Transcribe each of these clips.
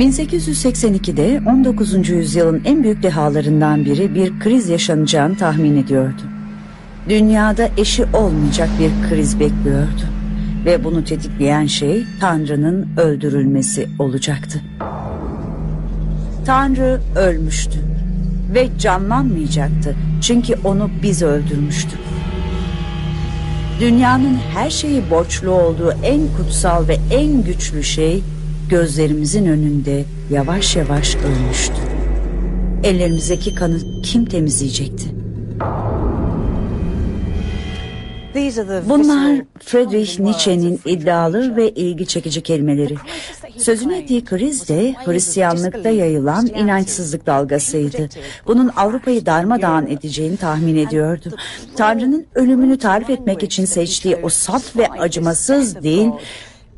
1882'de 19. yüzyılın en büyük dehalarından biri bir kriz yaşanacağını tahmin ediyordu. Dünyada eşi olmayacak bir kriz bekliyordu. Ve bunu tetikleyen şey Tanrı'nın öldürülmesi olacaktı. Tanrı ölmüştü ve canlanmayacaktı çünkü onu biz öldürmüştük. Dünyanın her şeyi borçlu olduğu en kutsal ve en güçlü şey gözlerimizin önünde yavaş yavaş ölmüştü. Ellerimizdeki kanı kim temizleyecekti? Bunlar Friedrich Nietzsche'nin iddialı ve ilgi çekici kelimeleri. Sözünü ettiği kriz de Hristiyanlıkta yayılan inançsızlık dalgasıydı. Bunun Avrupa'yı darmadağın edeceğini tahmin ediyordu. Tanrı'nın ölümünü tarif etmek için seçtiği o saf ve acımasız değil,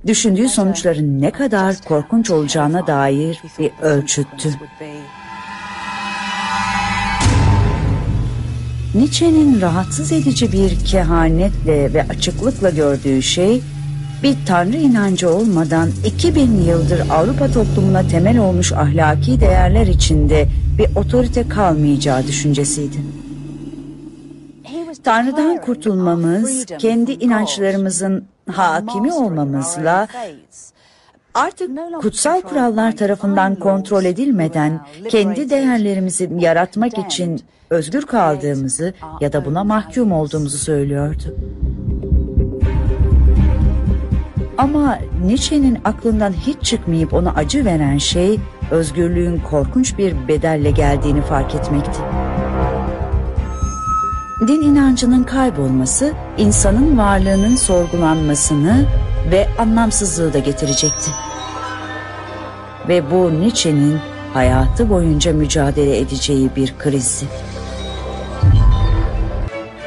düşündüğü sonuçların ne kadar korkunç olacağına dair bir ölçüttü. Nietzsche'nin rahatsız edici bir kehanetle ve açıklıkla gördüğü şey bir tanrı inancı olmadan 2000 yıldır Avrupa toplumuna temel olmuş ahlaki değerler içinde bir otorite kalmayacağı düşüncesiydi. Tanrı'dan kurtulmamız, kendi inançlarımızın hakimi olmamızla artık kutsal kurallar tarafından kontrol edilmeden kendi değerlerimizi yaratmak için özgür kaldığımızı ya da buna mahkum olduğumuzu söylüyordu. Ama Nietzsche'nin aklından hiç çıkmayıp ona acı veren şey özgürlüğün korkunç bir bedelle geldiğini fark etmekti. Din inancının kaybolması insanın varlığının sorgulanmasını ve anlamsızlığı da getirecekti. Ve bu Nietzsche'nin hayatı boyunca mücadele edeceği bir krizdi.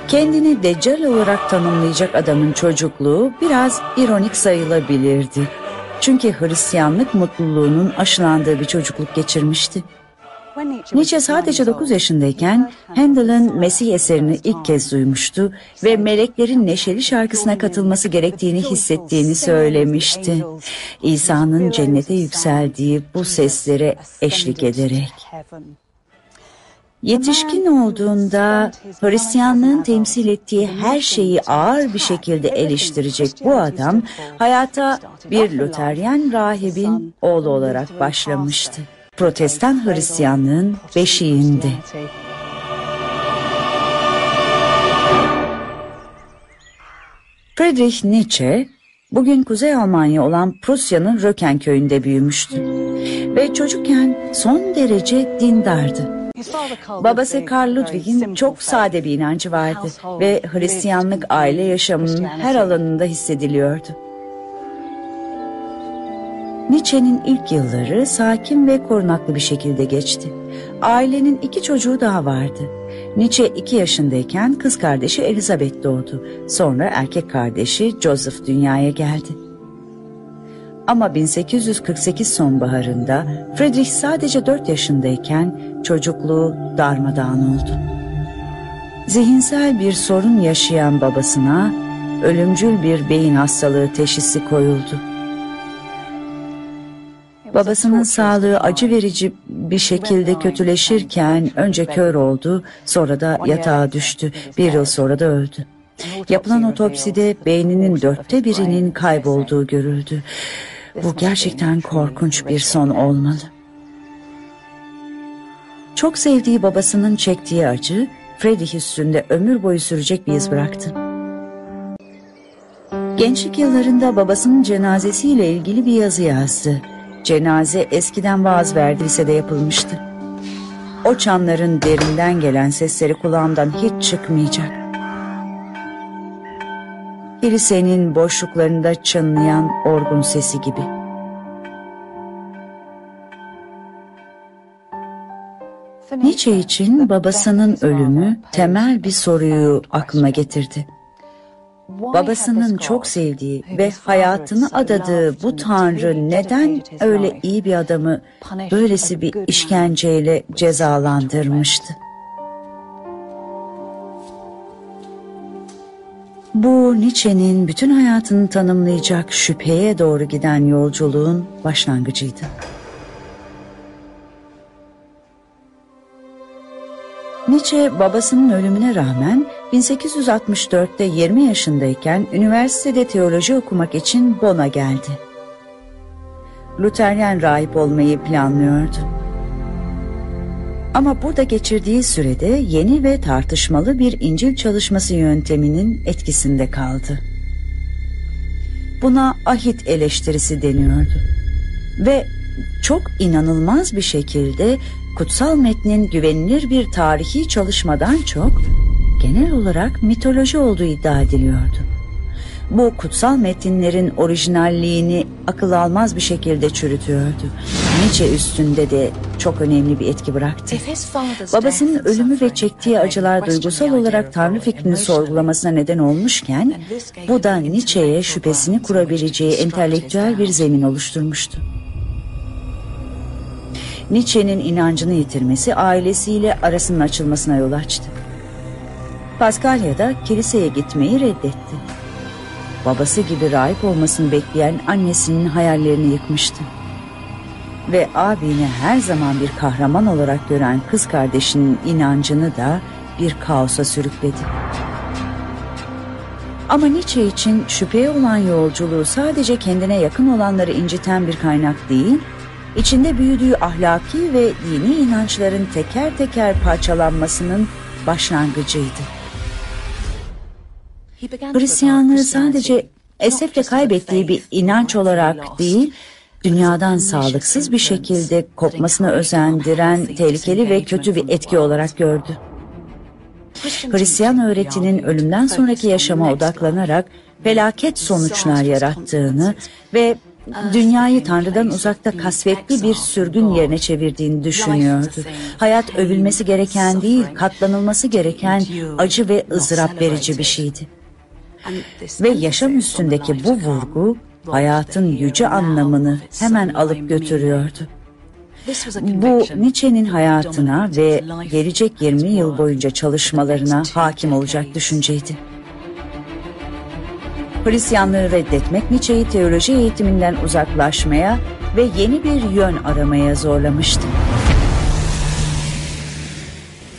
Kendini deccal olarak tanımlayacak adamın çocukluğu biraz ironik sayılabilirdi. Çünkü Hristiyanlık mutluluğunun aşılandığı bir çocukluk geçirmişti. Nietzsche sadece 9 yaşındayken Handel'ın Mesih eserini ilk kez duymuştu ve meleklerin neşeli şarkısına katılması gerektiğini hissettiğini söylemişti. İsa'nın cennete yükseldiği bu seslere eşlik ederek. Yetişkin olduğunda Hristiyanlığın temsil ettiği her şeyi ağır bir şekilde eleştirecek bu adam hayata bir Luteryen rahibin oğlu olarak başlamıştı. Protestan Hristiyanlığın beşiğinde. Friedrich Nietzsche bugün Kuzey Almanya olan Prusya'nın Röken köyünde büyümüştü. Ve çocukken son derece dindardı. Babası Karl Ludwig'in çok sade bir inancı vardı ve Hristiyanlık aile yaşamının her alanında hissediliyordu. Nietzsche'nin ilk yılları sakin ve korunaklı bir şekilde geçti. Ailenin iki çocuğu daha vardı. Nietzsche iki yaşındayken kız kardeşi Elizabeth doğdu. Sonra erkek kardeşi Joseph dünyaya geldi. Ama 1848 sonbaharında Friedrich sadece 4 yaşındayken çocukluğu darmadağın oldu. Zihinsel bir sorun yaşayan babasına ölümcül bir beyin hastalığı teşhisi koyuldu. Babasının sağlığı acı verici bir şekilde kötüleşirken önce kör oldu, sonra da yatağa düştü. Bir yıl sonra da öldü. Yapılan otopside beyninin dörtte birinin kaybolduğu görüldü. Bu gerçekten korkunç bir son olmalı. Çok sevdiği babasının çektiği acı, Friedrich üstünde ömür boyu sürecek bir iz bıraktı. Gençlik yıllarında babasının cenazesiyle ilgili bir yazı yazdı. Cenaze eskiden vaaz verdiyse de yapılmıştı. O çanların derinden gelen sesleri kulağımdan hiç çıkmayacak. Kilisenin boşluklarında çınlayan orgun sesi gibi. Nietzsche için babasının ölümü temel bir soruyu aklına getirdi. Babasının çok sevdiği ve hayatını adadığı bu tanrı neden öyle iyi bir adamı böylesi bir işkenceyle cezalandırmıştı? Bu Nietzsche'nin bütün hayatını tanımlayacak şüpheye doğru giden yolculuğun başlangıcıydı. Nietzsche babasının ölümüne rağmen 1864'te 20 yaşındayken üniversitede teoloji okumak için Bonn'a geldi. Luteryen rahip olmayı planlıyordu. Ama burada geçirdiği sürede yeni ve tartışmalı bir İncil çalışması yönteminin etkisinde kaldı. Buna ahit eleştirisi deniyordu. Ve çok inanılmaz bir şekilde kutsal metnin güvenilir bir tarihi çalışmadan çok genel olarak mitoloji olduğu iddia ediliyordu. Bu kutsal metinlerin orijinalliğini akıl almaz bir şekilde çürütüyordu. Nietzsche üstünde de çok önemli bir etki bıraktı. Babasının ölümü ve çektiği acılar duygusal olarak Tanrı fikrini sorgulamasına neden olmuşken, bu da Nietzsche'ye şüphesini kurabileceği entelektüel bir zemin oluşturmuştu. Nietzsche'nin inancını yitirmesi ailesiyle arasının açılmasına yol açtı. Paskalya da kiliseye gitmeyi reddetti. Babası gibi rahip olmasını bekleyen annesinin hayallerini yıkmıştı. Ve abini her zaman bir kahraman olarak gören kız kardeşinin inancını da bir kaosa sürükledi. Ama Nietzsche için şüpheye olan yolculuğu sadece kendine yakın olanları inciten bir kaynak değil, içinde büyüdüğü ahlaki ve dini inançların teker teker parçalanmasının başlangıcıydı. Hristiyanlığı sadece esefle kaybettiği bir inanç olarak değil, dünyadan sağlıksız bir şekilde kopmasına özendiren tehlikeli ve kötü bir etki olarak gördü. Hristiyan öğretinin ölümden sonraki yaşama odaklanarak felaket sonuçlar yarattığını ve dünyayı Tanrı'dan uzakta kasvetli bir sürgün yerine çevirdiğini düşünüyordu. Hayat övülmesi gereken değil, katlanılması gereken acı ve ızdırap verici bir şeydi. Ve yaşam üstündeki bu vurgu hayatın yüce anlamını hemen alıp götürüyordu. Bu Nietzsche'nin hayatına ve gelecek 20 yıl boyunca çalışmalarına hakim olacak düşünceydi. Hristiyanlığı reddetmek Nietzsche'yi teoloji eğitiminden uzaklaşmaya ve yeni bir yön aramaya zorlamıştı.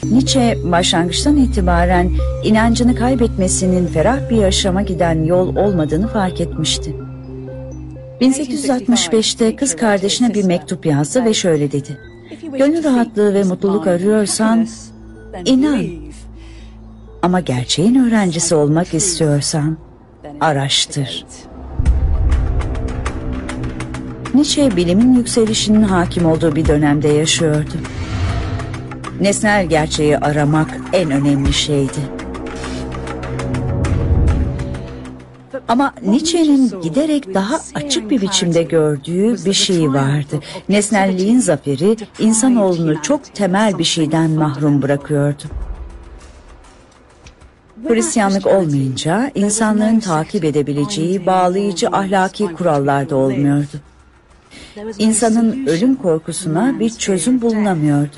Nietzsche başlangıçtan itibaren inancını kaybetmesinin ferah bir yaşama giden yol olmadığını fark etmişti. 1865'te kız kardeşine bir mektup yazdı ve şöyle dedi. Gönül rahatlığı ve mutluluk arıyorsan inan. Ama gerçeğin öğrencisi olmak istiyorsan araştır. Nietzsche bilimin yükselişinin hakim olduğu bir dönemde yaşıyordu. Nesnel gerçeği aramak en önemli şeydi. Ama Nietzsche'nin giderek daha açık bir biçimde gördüğü bir şey vardı. Nesnelliğin zaferi insanoğlunu çok temel bir şeyden mahrum bırakıyordu. Hristiyanlık olmayınca insanların takip edebileceği bağlayıcı ahlaki kurallar da olmuyordu. İnsanın ölüm korkusuna bir çözüm bulunamıyordu.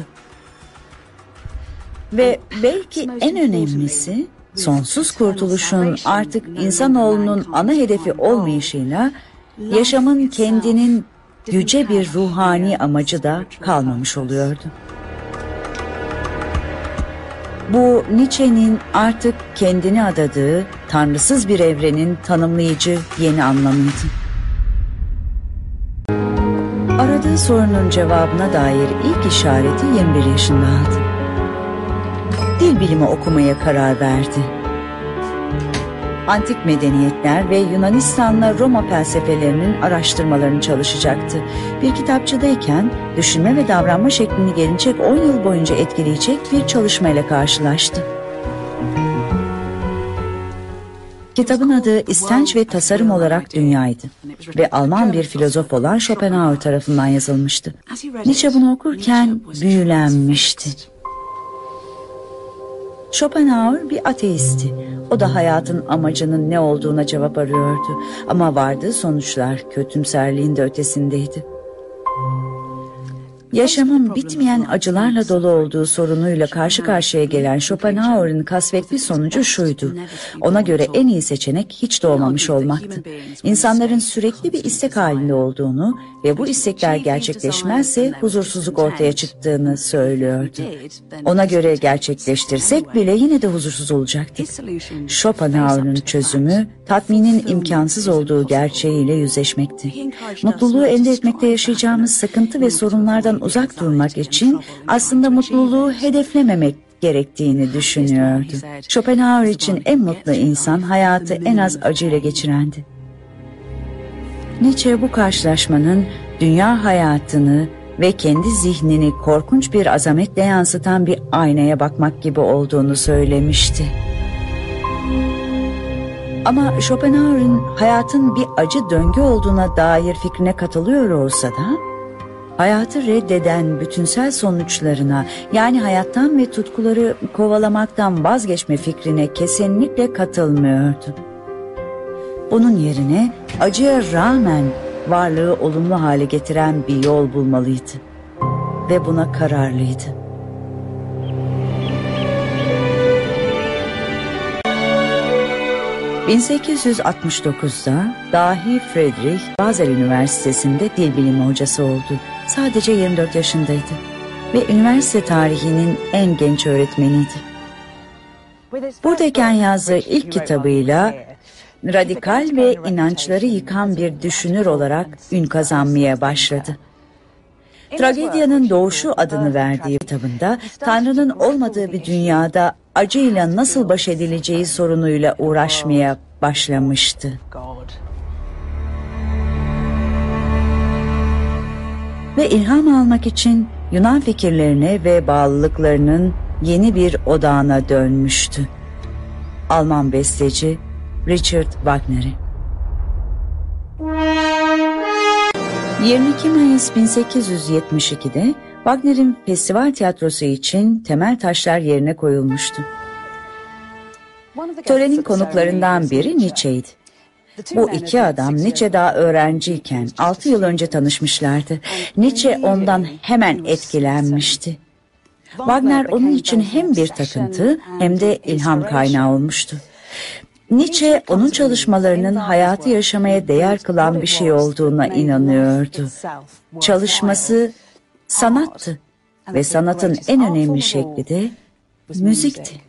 Ve belki en önemlisi sonsuz kurtuluşun artık insanoğlunun ana hedefi olmayışıyla yaşamın kendinin yüce bir ruhani amacı da kalmamış oluyordu. Bu Nietzsche'nin artık kendini adadığı tanrısız bir evrenin tanımlayıcı yeni anlamıydı. Aradığı sorunun cevabına dair ilk işareti 21 yaşında aldı dil bilimi okumaya karar verdi. Antik medeniyetler ve Yunanistan'la Roma felsefelerinin araştırmalarını çalışacaktı. Bir kitapçıdayken düşünme ve davranma şeklini gelecek 10 yıl boyunca etkileyecek bir çalışmayla karşılaştı. Kitabın adı İstenç ve Tasarım olarak Dünyaydı ve Alman bir filozof olan Schopenhauer tarafından yazılmıştı. Nietzsche bunu okurken büyülenmişti. Schopenhauer bir ateisti. O da hayatın amacının ne olduğuna cevap arıyordu. Ama vardığı sonuçlar kötümserliğin de ötesindeydi. Yaşamın bitmeyen acılarla dolu olduğu sorunuyla karşı karşıya gelen Schopenhauer'ın kasvetli sonucu şuydu. Ona göre en iyi seçenek hiç doğmamış olmaktı. İnsanların sürekli bir istek halinde olduğunu ve bu istekler gerçekleşmezse huzursuzluk ortaya çıktığını söylüyordu. Ona göre gerçekleştirsek bile yine de huzursuz olacaktık. Schopenhauer'ın çözümü tatminin imkansız olduğu gerçeğiyle yüzleşmekti. Mutluluğu elde etmekte yaşayacağımız sıkıntı ve sorunlardan uzak durmak için aslında mutluluğu hedeflememek gerektiğini düşünüyordu. Schopenhauer için en mutlu insan hayatı en az acıyla geçirendi. Nietzsche bu karşılaşmanın dünya hayatını ve kendi zihnini korkunç bir azametle yansıtan bir aynaya bakmak gibi olduğunu söylemişti. Ama Schopenhauer'ın hayatın bir acı döngü olduğuna dair fikrine katılıyor olsa da, hayatı reddeden bütünsel sonuçlarına yani hayattan ve tutkuları kovalamaktan vazgeçme fikrine kesinlikle katılmıyordu. Bunun yerine acıya rağmen varlığı olumlu hale getiren bir yol bulmalıydı. Ve buna kararlıydı. ...1869'da dahi Friedrich Basel Üniversitesi'nde dil bilimi hocası oldu. Sadece 24 yaşındaydı ve üniversite tarihinin en genç öğretmeniydi. Buradayken yazdığı ilk kitabıyla radikal ve inançları yıkan bir düşünür olarak ün kazanmaya başladı. Tragedyanın Doğuşu adını verdiği kitabında Tanrı'nın olmadığı bir dünyada acıyla nasıl baş edileceği sorunuyla uğraşmaya başlamıştı. Ve ilham almak için Yunan fikirlerine ve bağlılıklarının yeni bir odağına dönmüştü. Alman besteci Richard Wagner'i. 22 Mayıs 1872'de Wagner'in festival tiyatrosu için temel taşlar yerine koyulmuştu. Törenin konuklarından biri Nietzsche'ydi. Bu iki adam Nietzsche daha öğrenciyken 6 yıl önce tanışmışlardı. Nietzsche ondan hemen etkilenmişti. Wagner onun için hem bir takıntı hem de ilham kaynağı olmuştu. Nietzsche onun çalışmalarının hayatı yaşamaya değer kılan bir şey olduğuna inanıyordu. Çalışması sanattı ve sanatın en önemli şekli de müzikti.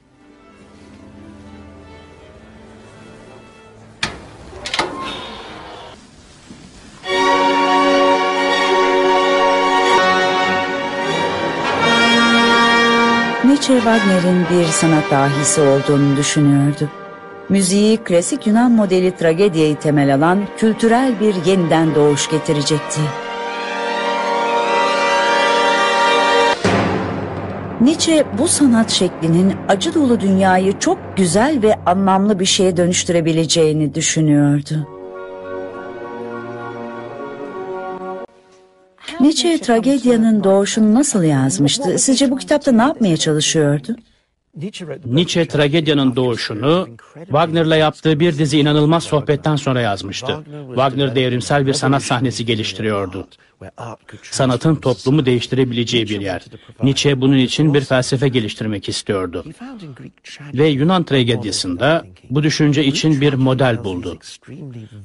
Nietzsche Wagner'in bir sanat dahisi olduğunu düşünüyordu. Müziği klasik Yunan modeli tragediyeyi temel alan kültürel bir yeniden doğuş getirecekti. Nietzsche bu sanat şeklinin acı dolu dünyayı çok güzel ve anlamlı bir şeye dönüştürebileceğini düşünüyordu. Nietzsche tragedyanın doğuşunu nasıl yazmıştı? Sizce bu kitapta ne yapmaya çalışıyordu? Nietzsche tragedyanın doğuşunu Wagner'la yaptığı bir dizi inanılmaz sohbetten sonra yazmıştı. Wagner devrimsel bir sanat sahnesi geliştiriyordu. Sanatın toplumu değiştirebileceği bir yer. Nietzsche bunun için bir felsefe geliştirmek istiyordu. Ve Yunan tragedyasında bu düşünce için bir model buldu.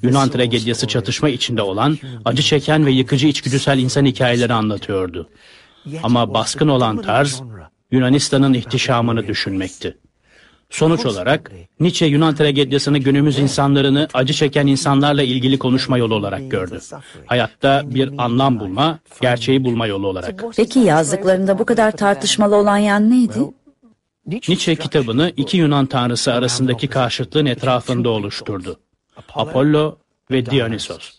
Yunan tragedyası çatışma içinde olan, acı çeken ve yıkıcı içgüdüsel insan hikayeleri anlatıyordu. Ama baskın olan tarz Yunanistan'ın ihtişamını düşünmekti. Sonuç olarak Nietzsche Yunan tragedyasını günümüz insanlarını acı çeken insanlarla ilgili konuşma yolu olarak gördü. Hayatta bir anlam bulma, gerçeği bulma yolu olarak. Peki yazdıklarında bu kadar tartışmalı olan yan neydi? Nietzsche kitabını iki Yunan tanrısı arasındaki karşıtlığın etrafında oluşturdu. Apollo ve Dionysos.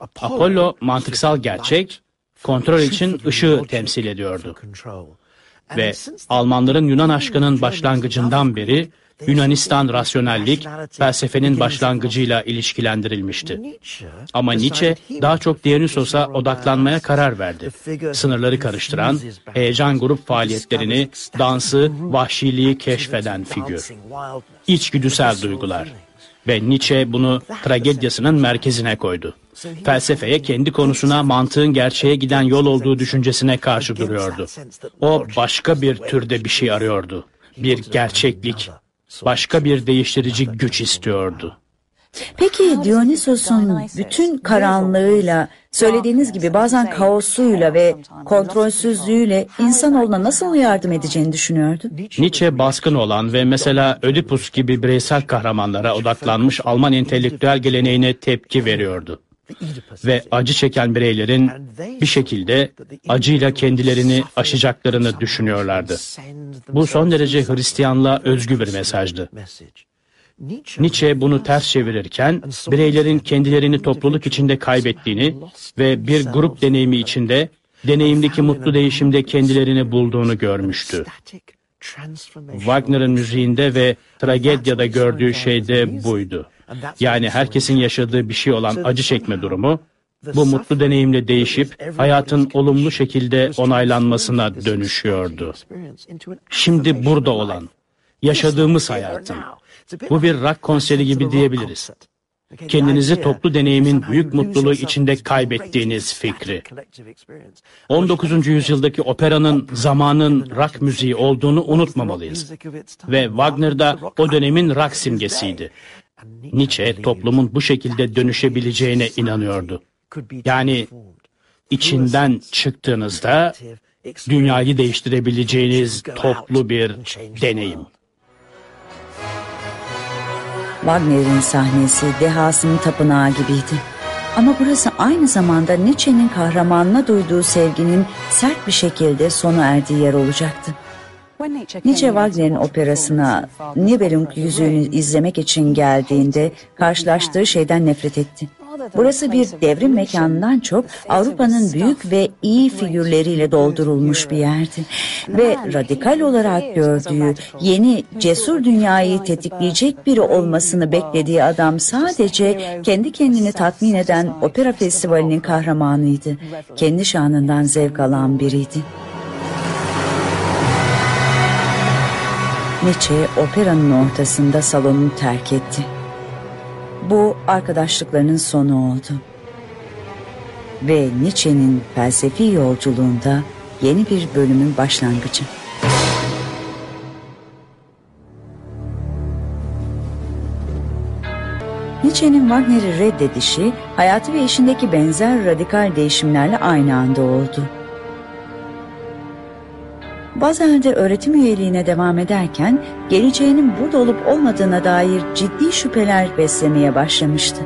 Apollo mantıksal gerçek, kontrol için ışığı temsil ediyordu ve Almanların Yunan aşkının başlangıcından beri Yunanistan rasyonellik felsefenin başlangıcıyla ilişkilendirilmişti. Ama Nietzsche daha çok Dionysos'a odaklanmaya karar verdi. Sınırları karıştıran, heyecan grup faaliyetlerini, dansı, vahşiliği keşfeden figür. İçgüdüsel duygular. Ve Nietzsche bunu tragedyasının merkezine koydu. Felsefeye kendi konusuna mantığın gerçeğe giden yol olduğu düşüncesine karşı duruyordu. O başka bir türde bir şey arıyordu. Bir gerçeklik, başka bir değiştirici güç istiyordu. Peki Dionysos'un bütün karanlığıyla, söylediğiniz gibi bazen kaosuyla ve kontrolsüzlüğüyle insanoğluna nasıl yardım edeceğini düşünüyordu? Nietzsche baskın olan ve mesela Ödipus gibi bireysel kahramanlara odaklanmış Alman entelektüel geleneğine tepki veriyordu. Ve acı çeken bireylerin bir şekilde acıyla kendilerini aşacaklarını düşünüyorlardı. Bu son derece Hristiyanlığa özgü bir mesajdı. Nietzsche bunu ters çevirirken bireylerin kendilerini topluluk içinde kaybettiğini ve bir grup deneyimi içinde deneyimdeki mutlu değişimde kendilerini bulduğunu görmüştü. Wagner'ın müziğinde ve tragedyada gördüğü şey de buydu. Yani herkesin yaşadığı bir şey olan acı çekme durumu, bu mutlu deneyimle değişip hayatın olumlu şekilde onaylanmasına dönüşüyordu. Şimdi burada olan, yaşadığımız hayatın, bu bir rock konseri gibi diyebiliriz. Kendinizi toplu deneyimin büyük mutluluğu içinde kaybettiğiniz fikri. 19. yüzyıldaki operanın zamanın rock müziği olduğunu unutmamalıyız. Ve Wagner da o dönemin rock simgesiydi. Nietzsche toplumun bu şekilde dönüşebileceğine inanıyordu. Yani içinden çıktığınızda dünyayı değiştirebileceğiniz toplu bir deneyim. Wagner'in sahnesi dehasının tapınağı gibiydi. Ama burası aynı zamanda Nietzsche'nin kahramanına duyduğu sevginin sert bir şekilde sona erdiği yer olacaktı. Nietzsche Wagner'in operasına Nibelung yüzüğünü izlemek için geldiğinde karşılaştığı şeyden nefret etti. Burası bir devrim mekanından çok Avrupa'nın büyük ve iyi figürleriyle doldurulmuş bir yerdi. Ve radikal olarak gördüğü yeni cesur dünyayı tetikleyecek biri olmasını beklediği adam sadece kendi kendini tatmin eden opera festivalinin kahramanıydı. Kendi şanından zevk alan biriydi. Nietzsche operanın ortasında salonu terk etti. Bu arkadaşlıklarının sonu oldu. Ve Nietzsche'nin felsefi yolculuğunda yeni bir bölümün başlangıcı. Nietzsche'nin Wagner'i reddedişi hayatı ve işindeki benzer radikal değişimlerle aynı anda oldu. Bazel'de öğretim üyeliğine devam ederken geleceğinin burada olup olmadığına dair ciddi şüpheler beslemeye başlamıştı.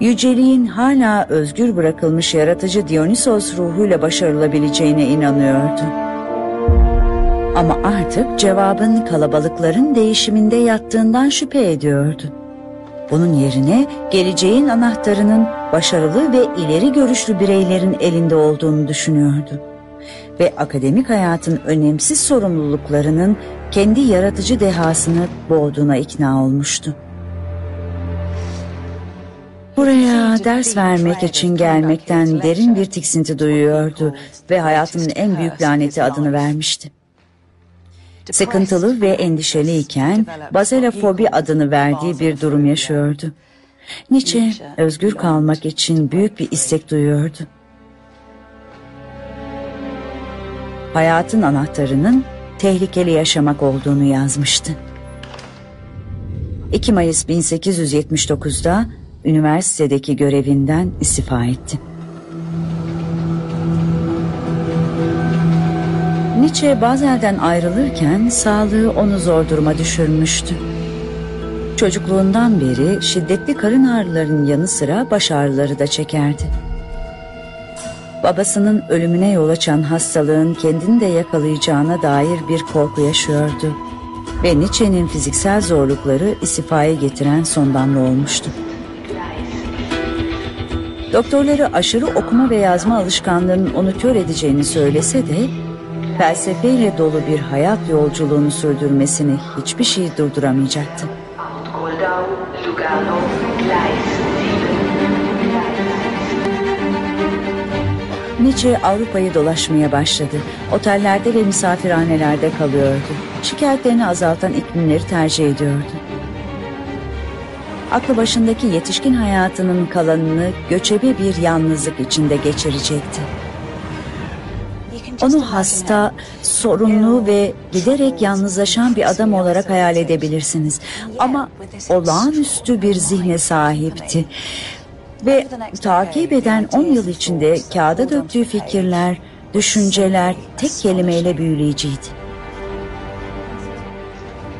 Yüceliğin hala özgür bırakılmış yaratıcı Dionysos ruhuyla başarılabileceğine inanıyordu. Ama artık cevabın kalabalıkların değişiminde yattığından şüphe ediyordu. Bunun yerine geleceğin anahtarının başarılı ve ileri görüşlü bireylerin elinde olduğunu düşünüyordu ve akademik hayatın önemsiz sorumluluklarının kendi yaratıcı dehasını boğduğuna ikna olmuştu. Buraya ders vermek için gelmekten derin bir tiksinti duyuyordu ve hayatının en büyük laneti adını vermişti. Sıkıntılı ve endişeliyken bazelafobi adını verdiği bir durum yaşıyordu. Nietzsche özgür kalmak için büyük bir istek duyuyordu. Hayatın anahtarının tehlikeli yaşamak olduğunu yazmıştı. 2 Mayıs 1879'da üniversitedeki görevinden istifa etti. Nietzsche Bazel'den ayrılırken sağlığı onu zor duruma düşürmüştü. Çocukluğundan beri şiddetli karın ağrılarının yanı sıra baş ağrıları da çekerdi babasının ölümüne yol açan hastalığın kendini de yakalayacağına dair bir korku yaşıyordu. Ve Nietzsche'nin fiziksel zorlukları istifaya getiren son damla olmuştu. Doktorları aşırı okuma ve yazma alışkanlığının onu kör edeceğini söylese de felsefeyle dolu bir hayat yolculuğunu sürdürmesini hiçbir şey durduramayacaktı. Nietzsche Avrupa'yı dolaşmaya başladı. Otellerde ve misafirhanelerde kalıyordu. Şikayetlerini azaltan iklimleri tercih ediyordu. aklı başındaki yetişkin hayatının kalanını göçebe bir yalnızlık içinde geçirecekti. Onu hasta, sorunlu ve giderek yalnızlaşan bir adam olarak hayal edebilirsiniz. Ama olağanüstü bir zihne sahipti. Ve takip eden 10 yıl içinde kağıda döktüğü fikirler, düşünceler tek kelimeyle büyüleyiciydi.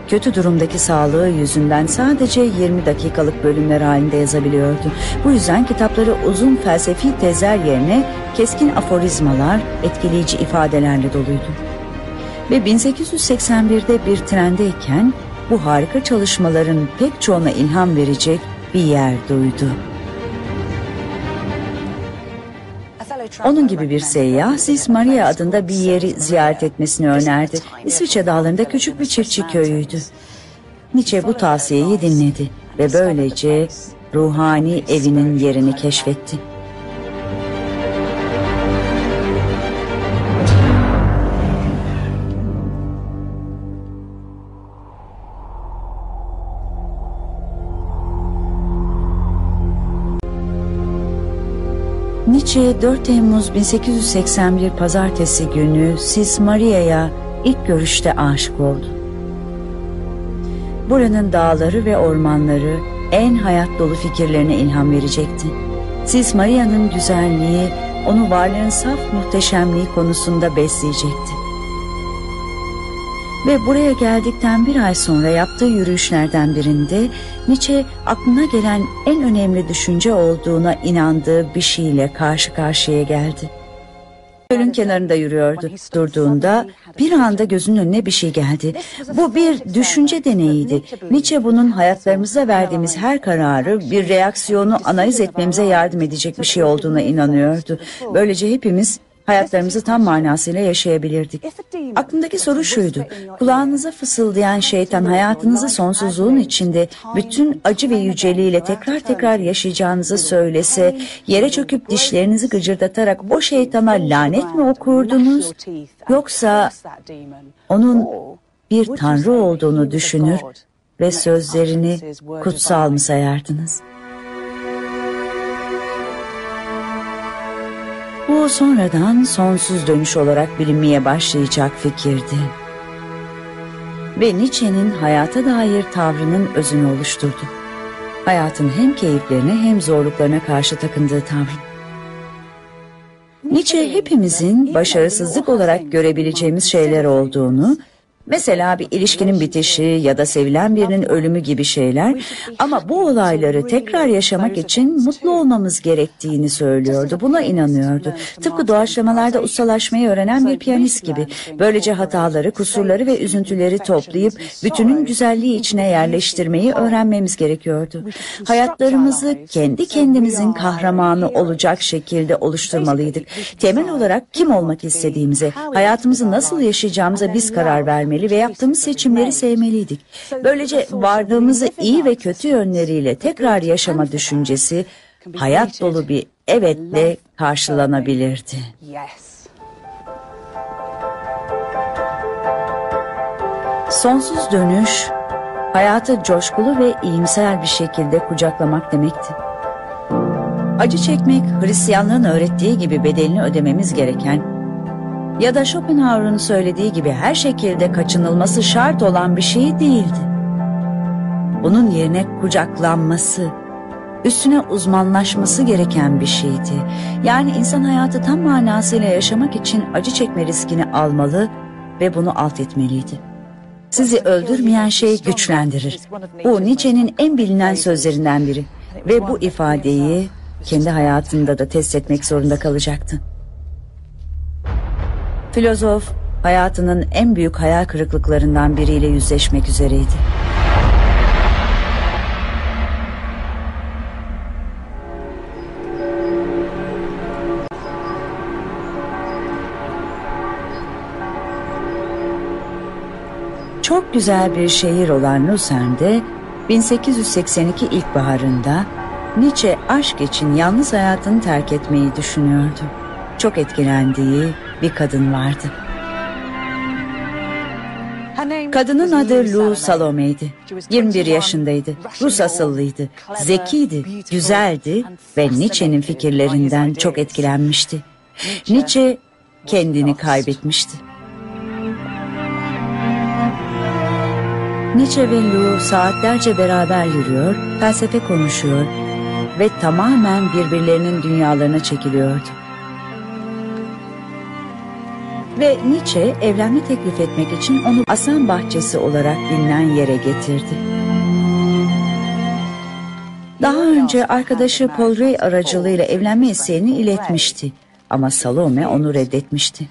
Kötü durumdaki sağlığı yüzünden sadece 20 dakikalık bölümler halinde yazabiliyordu. Bu yüzden kitapları uzun felsefi tezler yerine keskin aforizmalar, etkileyici ifadelerle doluydu. Ve 1881'de bir trendeyken bu harika çalışmaların pek çoğuna ilham verecek bir yer duydu. Onun gibi bir seyyah Sis Maria adında bir yeri ziyaret etmesini önerdi. İsviçre dağlarında küçük bir çiftçi köyüydü. Nietzsche bu tavsiyeyi dinledi ve böylece ruhani evinin yerini keşfetti. Nietzsche 4 Temmuz 1881 pazartesi günü Sis Maria'ya ilk görüşte aşık oldu. Buranın dağları ve ormanları en hayat dolu fikirlerine ilham verecekti. Sis Maria'nın güzelliği onu varlığın saf muhteşemliği konusunda besleyecekti. Ve buraya geldikten bir ay sonra yaptığı yürüyüşlerden birinde Nietzsche aklına gelen en önemli düşünce olduğuna inandığı bir şeyle karşı karşıya geldi. Gölün kenarında yürüyordu. Durduğunda bir anda gözünün önüne bir şey geldi. Bu bir düşünce deneyiydi. Nietzsche bunun hayatlarımızda verdiğimiz her kararı bir reaksiyonu analiz etmemize yardım edecek bir şey olduğuna inanıyordu. Böylece hepimiz hayatlarımızı tam manasıyla yaşayabilirdik. Aklımdaki soru şuydu. Kulağınıza fısıldayan şeytan hayatınızı sonsuzluğun içinde bütün acı ve yüceliğiyle tekrar tekrar yaşayacağınızı söylese, yere çöküp dişlerinizi gıcırdatarak o şeytana lanet mi okurdunuz? Yoksa onun bir tanrı olduğunu düşünür ve sözlerini kutsal mı sayardınız?'' Bu sonradan sonsuz dönüş olarak bilinmeye başlayacak fikirdi. Ve Nietzsche'nin hayata dair tavrının özünü oluşturdu. Hayatın hem keyiflerine hem zorluklarına karşı takındığı tavrın. Nietzsche hepimizin başarısızlık olarak görebileceğimiz şeyler olduğunu Mesela bir ilişkinin bitişi ya da sevilen birinin ölümü gibi şeyler ama bu olayları tekrar yaşamak için mutlu olmamız gerektiğini söylüyordu. Buna inanıyordu. Tıpkı doğaçlamalarda ustalaşmayı öğrenen bir piyanist gibi. Böylece hataları, kusurları ve üzüntüleri toplayıp bütünün güzelliği içine yerleştirmeyi öğrenmemiz gerekiyordu. Hayatlarımızı kendi kendimizin kahramanı olacak şekilde oluşturmalıydık. Temel olarak kim olmak istediğimize, hayatımızı nasıl yaşayacağımıza biz karar vermeliyiz etmeli ve yaptığımız seçimleri sevmeliydik. Böylece vardığımızı iyi ve kötü yönleriyle tekrar yaşama düşüncesi hayat dolu bir evetle karşılanabilirdi. Sonsuz dönüş, hayatı coşkulu ve iyimser bir şekilde kucaklamak demekti. Acı çekmek Hristiyanlığın öğrettiği gibi bedelini ödememiz gereken ya da Schopenhauer'ın söylediği gibi her şekilde kaçınılması şart olan bir şey değildi. Bunun yerine kucaklanması, üstüne uzmanlaşması gereken bir şeydi. Yani insan hayatı tam manasıyla yaşamak için acı çekme riskini almalı ve bunu alt etmeliydi. Sizi öldürmeyen şey güçlendirir. Bu Nietzsche'nin en bilinen sözlerinden biri ve bu ifadeyi kendi hayatında da test etmek zorunda kalacaktı. Filozof hayatının en büyük hayal kırıklıklarından biriyle yüzleşmek üzereydi. Çok güzel bir şehir olan Luzern'de 1882 ilkbaharında Nietzsche aşk için yalnız hayatını terk etmeyi düşünüyordu. Çok etkilendiği bir kadın vardı. Kadının adı Lou Salome'ydi. 21 yaşındaydı. Rus asıllıydı. Zekiydi, güzeldi ve Nietzsche'nin fikirlerinden çok etkilenmişti. Nietzsche kendini kaybetmişti. Nietzsche ve Lou saatlerce beraber yürüyor, felsefe konuşuyor ve tamamen birbirlerinin dünyalarına çekiliyordu. Ve Nietzsche evlenme teklif etmek için onu Asan Bahçesi olarak bilinen yere getirdi. Daha önce arkadaşı Paul Ray aracılığıyla evlenme isteğini iletmişti. Ama Salome onu reddetmişti.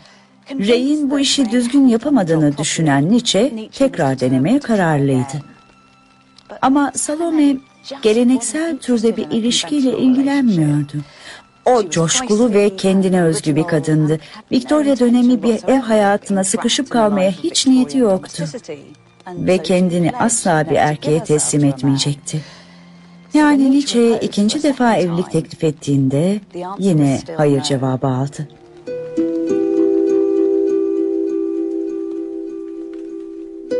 Ray'in bu işi düzgün yapamadığını düşünen Nietzsche tekrar denemeye kararlıydı. Ama Salome geleneksel türde bir ilişkiyle ilgilenmiyordu. O coşkulu ve kendine özgü bir kadındı. Victoria dönemi bir ev hayatına sıkışıp kalmaya hiç niyeti yoktu. Ve kendini asla bir erkeğe teslim etmeyecekti. Yani Nietzsche'ye ikinci defa evlilik teklif ettiğinde yine hayır cevabı aldı.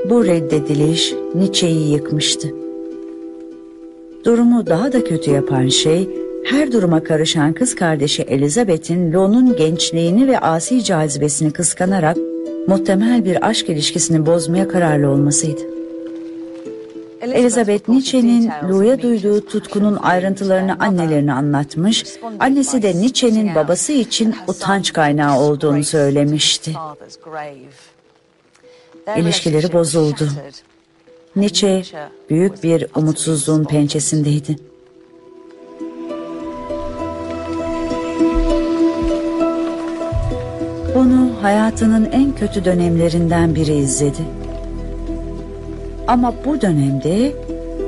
Bu reddediliş Nietzsche'yi yıkmıştı. Durumu daha da kötü yapan şey, her duruma karışan kız kardeşi Elizabeth'in Lon'un gençliğini ve asi cazibesini kıskanarak muhtemel bir aşk ilişkisini bozmaya kararlı olmasıydı. Elizabeth Nietzsche'nin Lou'ya duyduğu tutkunun ayrıntılarını annelerine anlatmış, annesi de Nietzsche'nin babası için utanç kaynağı olduğunu söylemişti. İlişkileri bozuldu. Nietzsche büyük bir umutsuzluğun pençesindeydi. Bunu hayatının en kötü dönemlerinden biri izledi. Ama bu dönemde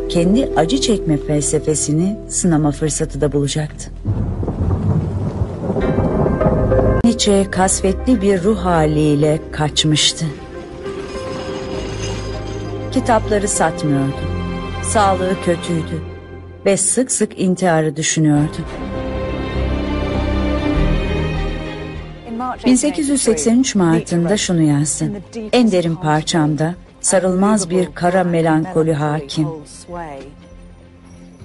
kendi acı çekme felsefesini sınama fırsatı da bulacaktı. Nietzsche kasvetli bir ruh haliyle kaçmıştı. Kitapları satmıyordu. Sağlığı kötüydü ve sık sık intiharı düşünüyordu. 1883 Mart'ında şunu yazdı. En derin parçamda sarılmaz bir kara melankoli hakim.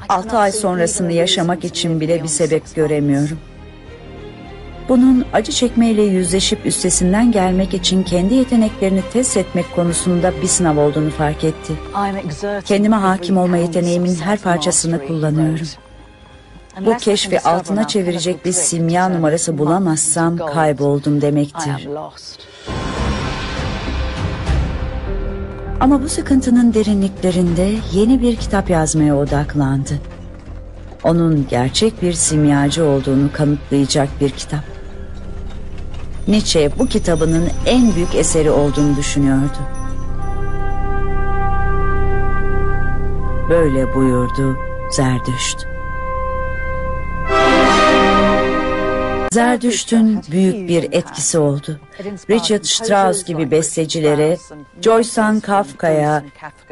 Altı ay sonrasını yaşamak için bile bir sebep göremiyorum. Bunun acı çekmeyle yüzleşip üstesinden gelmek için kendi yeteneklerini test etmek konusunda bir sınav olduğunu fark etti. Kendime hakim olma yeteneğimin her parçasını kullanıyorum. Bu keşfi altına çevirecek bir simya numarası bulamazsam kayboldum demektir. Ama bu sıkıntının derinliklerinde yeni bir kitap yazmaya odaklandı. Onun gerçek bir simyacı olduğunu kanıtlayacak bir kitap. Nietzsche bu kitabının en büyük eseri olduğunu düşünüyordu. Böyle buyurdu Zerdüşt. Zerdüşt'ün büyük bir etkisi oldu. Richard Strauss gibi bestecilere, Joyce'dan Kafka'ya,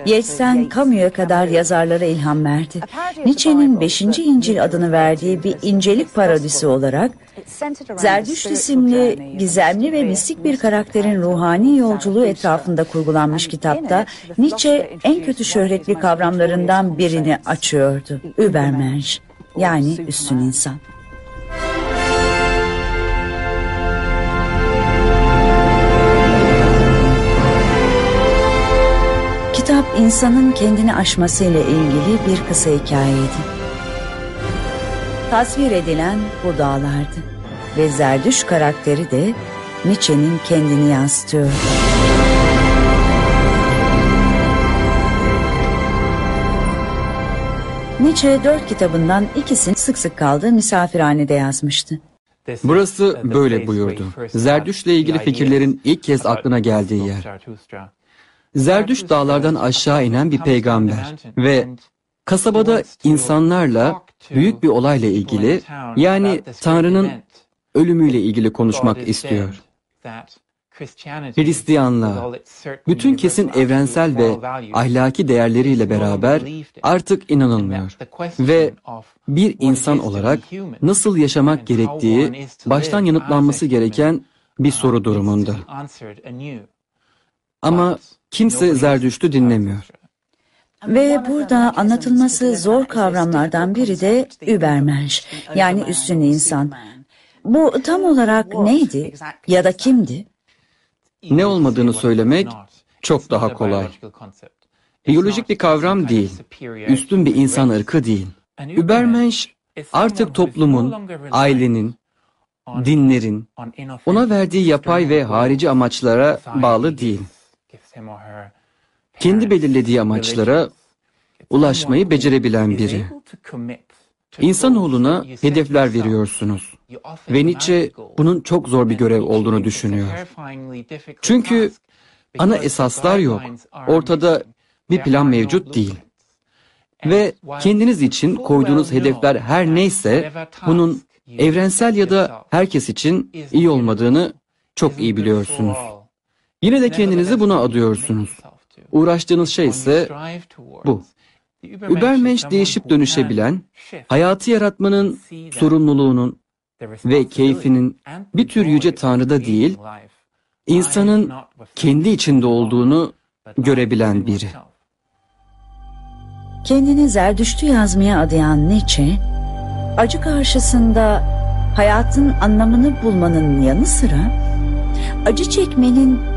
Yeats'ten Camus'a kadar yazarlara ilham verdi. Nietzsche'nin 5. İncil adını verdiği bir incelik parodisi olarak, Zerdüşt isimli gizemli ve mistik bir karakterin ruhani yolculuğu etrafında kurgulanmış kitapta Nietzsche en kötü şöhretli kavramlarından birini açıyordu. Übermensch yani üstün insan. İnsanın kendini aşmasıyla ilgili bir kısa hikayeydi. Tasvir edilen bu dağlardı ve Zerdüş karakteri de Nietzsche'nin kendini yansıtıyor. Nietzsche dört kitabından ikisini sık sık kaldığı misafirhanede yazmıştı. Burası böyle buyurdu. Zerdüş'le ilgili fikirlerin ilk kez aklına geldiği yer. Zerdüş dağlardan aşağı inen bir peygamber ve kasabada insanlarla büyük bir olayla ilgili yani Tanrı'nın ölümüyle ilgili konuşmak istiyor. Hristiyanlığa, bütün kesin evrensel ve ahlaki değerleriyle beraber artık inanılmıyor. Ve bir insan olarak nasıl yaşamak gerektiği baştan yanıtlanması gereken bir soru durumunda. Ama kimse Zerdüşt'ü dinlemiyor. Ve burada anlatılması zor kavramlardan biri de Übermensch yani üstün insan. Bu tam olarak neydi ya da kimdi? Ne olmadığını söylemek çok daha kolay. Biyolojik bir kavram değil, üstün bir insan ırkı değil. Übermensch artık toplumun, ailenin, dinlerin, ona verdiği yapay ve harici amaçlara bağlı değil. Kendi belirlediği amaçlara ulaşmayı becerebilen biri. İnsanoğluna hedefler veriyorsunuz. Ve Nietzsche bunun çok zor bir görev olduğunu düşünüyor. Çünkü ana esaslar yok. Ortada bir plan mevcut değil. Ve kendiniz için koyduğunuz hedefler her neyse bunun evrensel ya da herkes için iyi olmadığını çok iyi biliyorsunuz. Yine de kendinizi buna adıyorsunuz. Uğraştığınız şey ise bu. Übermensch değişip dönüşebilen, hayatı yaratmanın sorumluluğunun ve keyfinin bir tür yüce tanrıda değil, insanın kendi içinde olduğunu görebilen biri. Kendini Zerdüştü yazmaya adayan Nietzsche, acı karşısında hayatın anlamını bulmanın yanı sıra acı çekmenin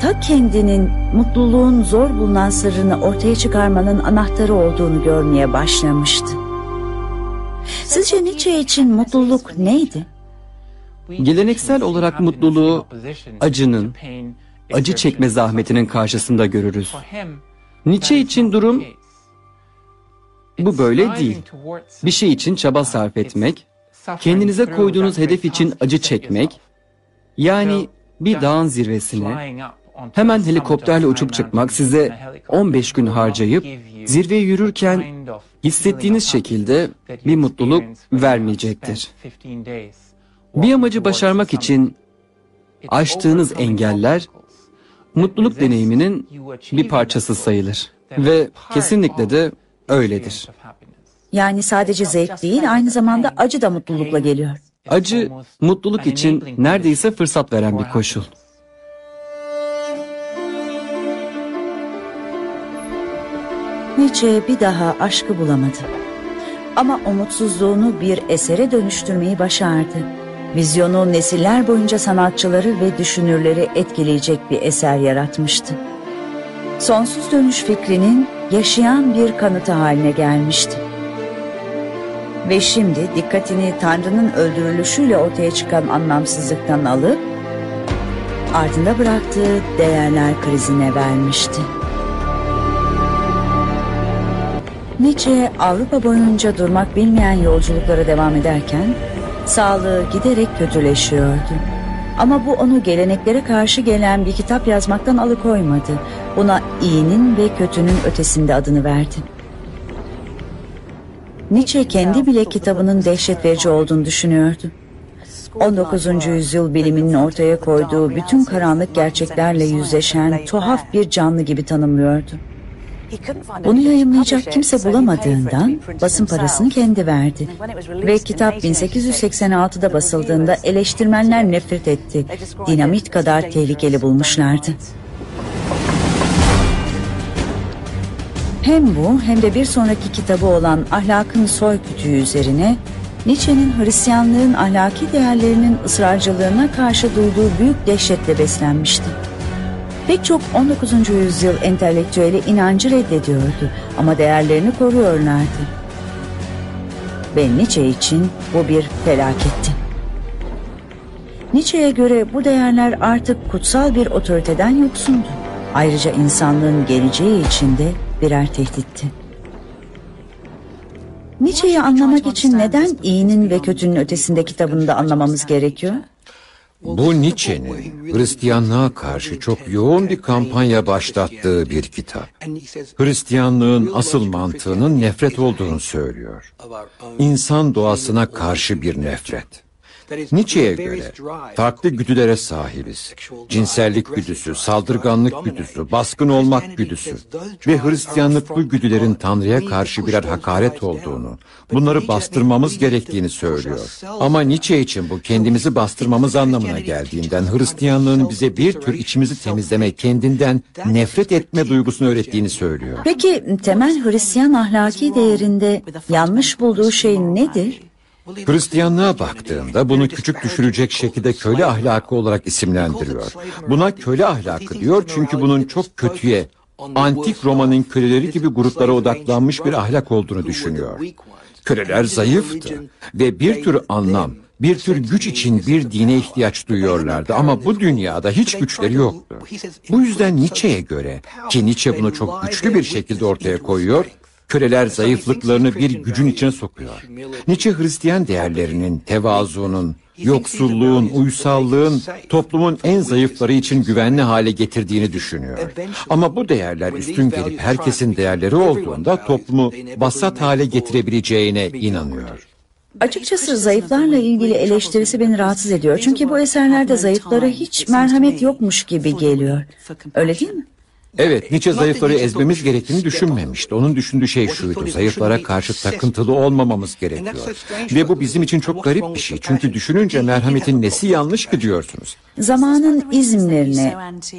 ta kendinin mutluluğun zor bulunan sırrını ortaya çıkarmanın anahtarı olduğunu görmeye başlamıştı. Sizce Nietzsche için mutluluk neydi? Geleneksel olarak mutluluğu acının, acı çekme zahmetinin karşısında görürüz. Nietzsche için durum bu böyle değil. Bir şey için çaba sarf etmek, kendinize koyduğunuz hedef için acı çekmek, yani bir dağın zirvesine hemen helikopterle uçup çıkmak size 15 gün harcayıp zirveye yürürken hissettiğiniz şekilde bir mutluluk vermeyecektir. Bir amacı başarmak için aştığınız engeller mutluluk deneyiminin bir parçası sayılır ve kesinlikle de öyledir. Yani sadece zevk değil aynı zamanda acı da mutlulukla geliyor. Acı mutluluk için neredeyse fırsat veren bir koşul. Nietzsche bir daha aşkı bulamadı. Ama umutsuzluğunu bir esere dönüştürmeyi başardı. Vizyonu nesiller boyunca sanatçıları ve düşünürleri etkileyecek bir eser yaratmıştı. Sonsuz dönüş fikrinin yaşayan bir kanıtı haline gelmişti. Ve şimdi dikkatini Tanrı'nın öldürülüşüyle ortaya çıkan anlamsızlıktan alıp ardında bıraktığı değerler krizine vermişti. Nietzsche Avrupa boyunca durmak bilmeyen yolculuklara devam ederken sağlığı giderek kötüleşiyordu. Ama bu onu geleneklere karşı gelen bir kitap yazmaktan alıkoymadı. Buna iyinin ve kötünün ötesinde adını verdi. Nietzsche kendi bile kitabının dehşet verici olduğunu düşünüyordu. 19. yüzyıl biliminin ortaya koyduğu bütün karanlık gerçeklerle yüzleşen tuhaf bir canlı gibi tanımlıyordu. Bunu yayınlayacak kimse bulamadığından basın parasını kendi verdi. Ve kitap 1886'da basıldığında eleştirmenler nefret etti. Dinamit kadar tehlikeli bulmuşlardı. Hem bu hem de bir sonraki kitabı olan Ahlakın Soy Kütüğü üzerine Nietzsche'nin Hristiyanlığın ahlaki değerlerinin ısrarcılığına karşı duyduğu büyük dehşetle beslenmişti. Pek çok 19. yüzyıl entelektüeli inancı reddediyordu ama değerlerini koruyorlardı. Ve Nietzsche için bu bir felaketti. Nietzsche'ye göre bu değerler artık kutsal bir otoriteden yoksundu. Ayrıca insanlığın geleceği için de birer tehditti. Nietzsche'yi anlamak için neden iyinin ve kötünün ötesinde kitabını da anlamamız gerekiyor? Bu Nietzsche'nin Hristiyanlığa karşı çok yoğun bir kampanya başlattığı bir kitap. Hristiyanlığın asıl mantığının nefret olduğunu söylüyor. İnsan doğasına karşı bir nefret. Nietzsche'ye göre farklı güdülere sahibiz. Cinsellik güdüsü, saldırganlık güdüsü, baskın olmak güdüsü ve Hristiyanlık bu güdülerin Tanrı'ya karşı birer hakaret olduğunu, bunları bastırmamız gerektiğini söylüyor. Ama Nietzsche için bu kendimizi bastırmamız anlamına geldiğinden Hristiyanlığın bize bir tür içimizi temizleme, kendinden nefret etme duygusunu öğrettiğini söylüyor. Peki temel Hristiyan ahlaki değerinde yanlış bulduğu şey nedir? Hristiyanlığa baktığında bunu küçük düşürecek şekilde köle ahlakı olarak isimlendiriyor. Buna köle ahlakı diyor çünkü bunun çok kötüye, antik Roma'nın köleleri gibi gruplara odaklanmış bir ahlak olduğunu düşünüyor. Köleler zayıftı ve bir tür anlam, bir tür güç için bir dine ihtiyaç duyuyorlardı ama bu dünyada hiç güçleri yoktu. Bu yüzden Nietzsche'ye göre ki Nietzsche bunu çok güçlü bir şekilde ortaya koyuyor, köleler zayıflıklarını bir gücün içine sokuyor. Nietzsche Hristiyan değerlerinin, tevazuunun, yoksulluğun, uysallığın toplumun en zayıfları için güvenli hale getirdiğini düşünüyor. Ama bu değerler üstün gelip herkesin değerleri olduğunda toplumu vasat hale getirebileceğine inanıyor. Açıkçası zayıflarla ilgili eleştirisi beni rahatsız ediyor. Çünkü bu eserlerde zayıflara hiç merhamet yokmuş gibi geliyor. Öyle değil mi? Evet, Nietzsche zayıfları ezmemiz gerektiğini düşünmemişti. Onun düşündüğü şey şuydu, zayıflara karşı takıntılı olmamamız gerekiyor. Ve bu bizim için çok garip bir şey. Çünkü düşününce merhametin nesi yanlış ki diyorsunuz. Zamanın izimlerine,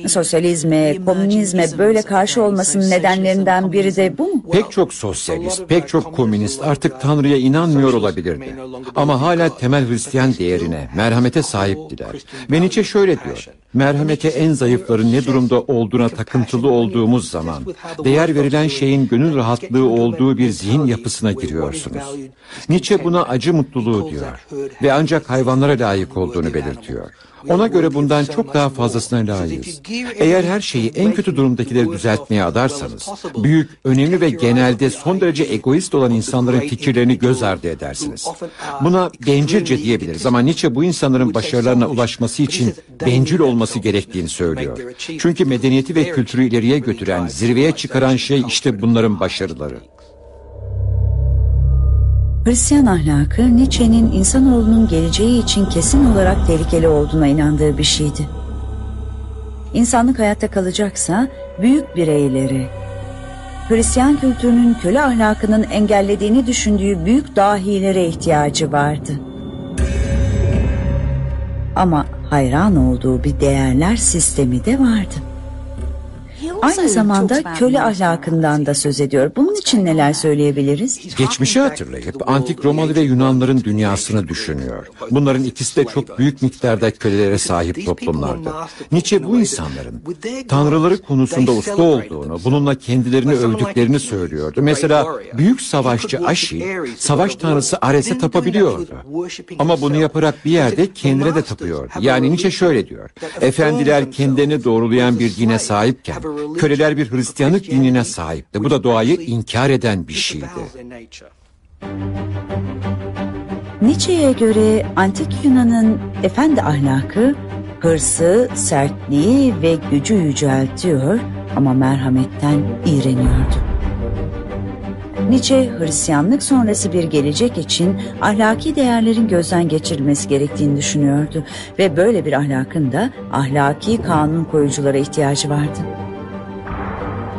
sosyalizme, komünizme böyle karşı olmasının nedenlerinden biri de bu mu? Pek çok sosyalist, pek çok komünist artık Tanrı'ya inanmıyor olabilirdi. Ama hala temel Hristiyan değerine, merhamete sahiptiler. Ve Nietzsche şöyle diyor, merhamete en zayıfların ne durumda olduğuna takıntılı olduğumuz zaman, değer verilen şeyin gönül rahatlığı olduğu bir zihin yapısına giriyorsunuz. Nietzsche buna acı mutluluğu diyor ve ancak hayvanlara layık olduğunu belirtiyor. Ona göre bundan çok daha fazlasına layığız. Eğer her şeyi en kötü durumdakileri düzeltmeye adarsanız, büyük, önemli ve genelde son derece egoist olan insanların fikirlerini göz ardı edersiniz. Buna bencilce diyebiliriz ama Nietzsche bu insanların başarılarına ulaşması için bencil olması gerektiğini söylüyor. Çünkü medeniyeti ve kültürü ileriye götüren, zirveye çıkaran şey işte bunların başarıları. Hristiyan ahlakı Nietzsche'nin insanoğlunun geleceği için kesin olarak tehlikeli olduğuna inandığı bir şeydi. İnsanlık hayatta kalacaksa büyük bireyleri, Hristiyan kültürünün köle ahlakının engellediğini düşündüğü büyük dahilere ihtiyacı vardı. Ama hayran olduğu bir değerler sistemi de vardı. Aynı zamanda köle ahlakından da söz ediyor. Bunun için neler söyleyebiliriz? Geçmişi hatırlayıp antik Romalı ve Yunanların dünyasını düşünüyor. Bunların ikisi de çok büyük miktarda kölelere sahip toplumlardı. Nietzsche bu insanların tanrıları konusunda usta olduğunu, bununla kendilerini övdüklerini söylüyordu. Mesela büyük savaşçı Aşi, savaş tanrısı Ares'e tapabiliyordu. Ama bunu yaparak bir yerde kendine de tapıyordu. Yani Nietzsche şöyle diyor. Efendiler kendilerini doğrulayan bir dine sahipken, köleler bir Hristiyanlık dinine sahipti. Bu da doğayı inkar eden bir şeydi. Nietzsche'ye göre antik Yunan'ın efendi ahlakı hırsı, sertliği ve gücü yüceltiyor ama merhametten iğreniyordu. Nietzsche, Hristiyanlık sonrası bir gelecek için ahlaki değerlerin gözden geçirilmesi gerektiğini düşünüyordu ve böyle bir ahlakın da ahlaki kanun koyuculara ihtiyacı vardı.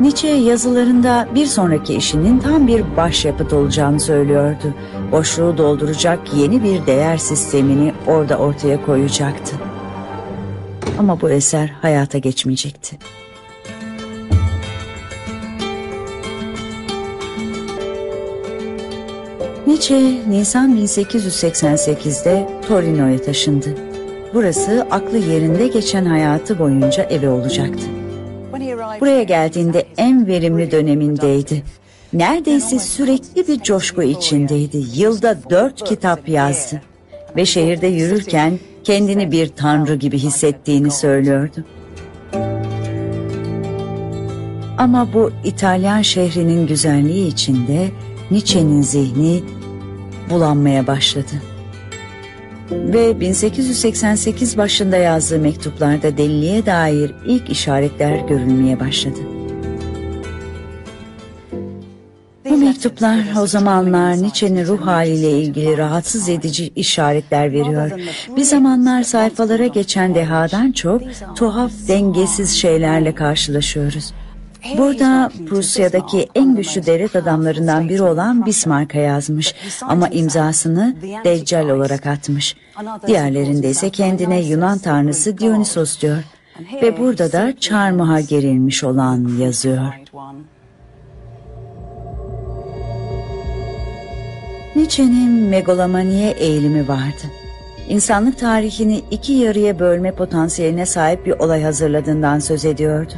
Nietzsche yazılarında bir sonraki işinin tam bir başyapıt olacağını söylüyordu. Boşluğu dolduracak yeni bir değer sistemini orada ortaya koyacaktı. Ama bu eser hayata geçmeyecekti. Nietzsche Nisan 1888'de Torino'ya taşındı. Burası aklı yerinde geçen hayatı boyunca evi olacaktı. Buraya geldiğinde en verimli dönemindeydi. Neredeyse sürekli bir coşku içindeydi. Yılda dört kitap yazdı. Ve şehirde yürürken kendini bir tanrı gibi hissettiğini söylüyordu. Ama bu İtalyan şehrinin güzelliği içinde Nietzsche'nin zihni bulanmaya başladı. Ve 1888 başında yazdığı mektuplarda deliliğe dair ilk işaretler görülmeye başladı. Bu mektuplar o zamanlar Nietzsche'nin ruh haliyle ilgili rahatsız edici işaretler veriyor. Bir zamanlar sayfalara geçen dehadan çok tuhaf, dengesiz şeylerle karşılaşıyoruz. Burada Prusya'daki en güçlü devlet adamlarından biri olan Bismarck'a yazmış ama imzasını Deccal olarak atmış. Diğerlerinde ise kendine Yunan tanrısı Dionysos diyor. Ve burada da çarmıha gerilmiş olan yazıyor. Nietzsche'nin megalomaniye eğilimi vardı. İnsanlık tarihini iki yarıya bölme potansiyeline sahip bir olay hazırladığından söz ediyordu.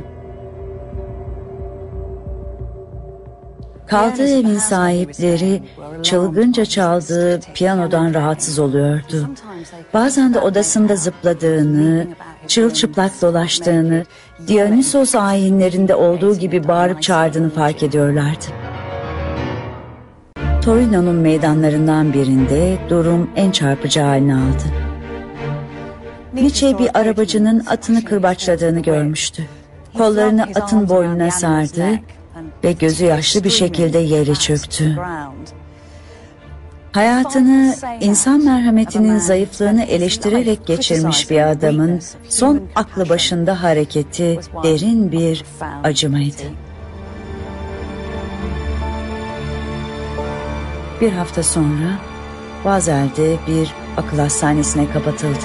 Kaldığı evin sahipleri çılgınca çaldığı piyanodan rahatsız oluyordu. Bazen de odasında zıpladığını, çırılçıplak dolaştığını, Dionysos ayinlerinde olduğu gibi bağırıp çağırdığını fark ediyorlardı. Torino'nun meydanlarından birinde durum en çarpıcı halini aldı. Nietzsche bir arabacının atını kırbaçladığını görmüştü. Kollarını atın boynuna sardı ve gözü yaşlı bir şekilde yere çöktü. Hayatını insan merhametinin zayıflığını eleştirerek geçirmiş bir adamın son aklı başında hareketi derin bir acımaydı. Bir hafta sonra Bazel'de bir akıl hastanesine kapatıldı.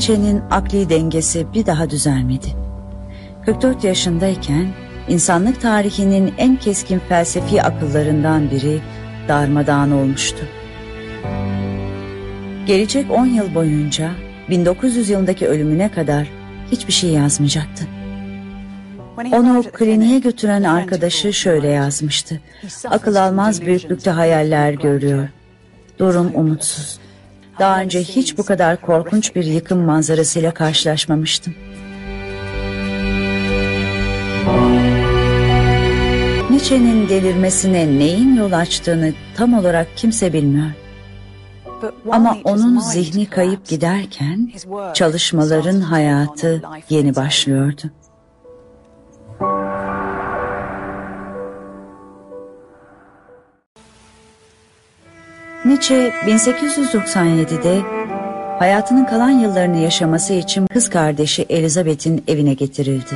Nietzsche'nin akli dengesi bir daha düzelmedi. 44 yaşındayken insanlık tarihinin en keskin felsefi akıllarından biri darmadağın olmuştu. Gelecek 10 yıl boyunca 1900 yılındaki ölümüne kadar hiçbir şey yazmayacaktı. Onu kliniğe götüren arkadaşı şöyle yazmıştı. Akıl almaz büyüklükte hayaller görüyor. Durum umutsuz. Daha önce hiç bu kadar korkunç bir yıkım manzarasıyla karşılaşmamıştım. Nietzsche'nin delirmesine neyin yol açtığını tam olarak kimse bilmiyor. Ama onun zihni kayıp giderken çalışmaların hayatı yeni başlıyordu. Nietzsche 1897'de hayatının kalan yıllarını yaşaması için kız kardeşi Elizabeth'in evine getirildi.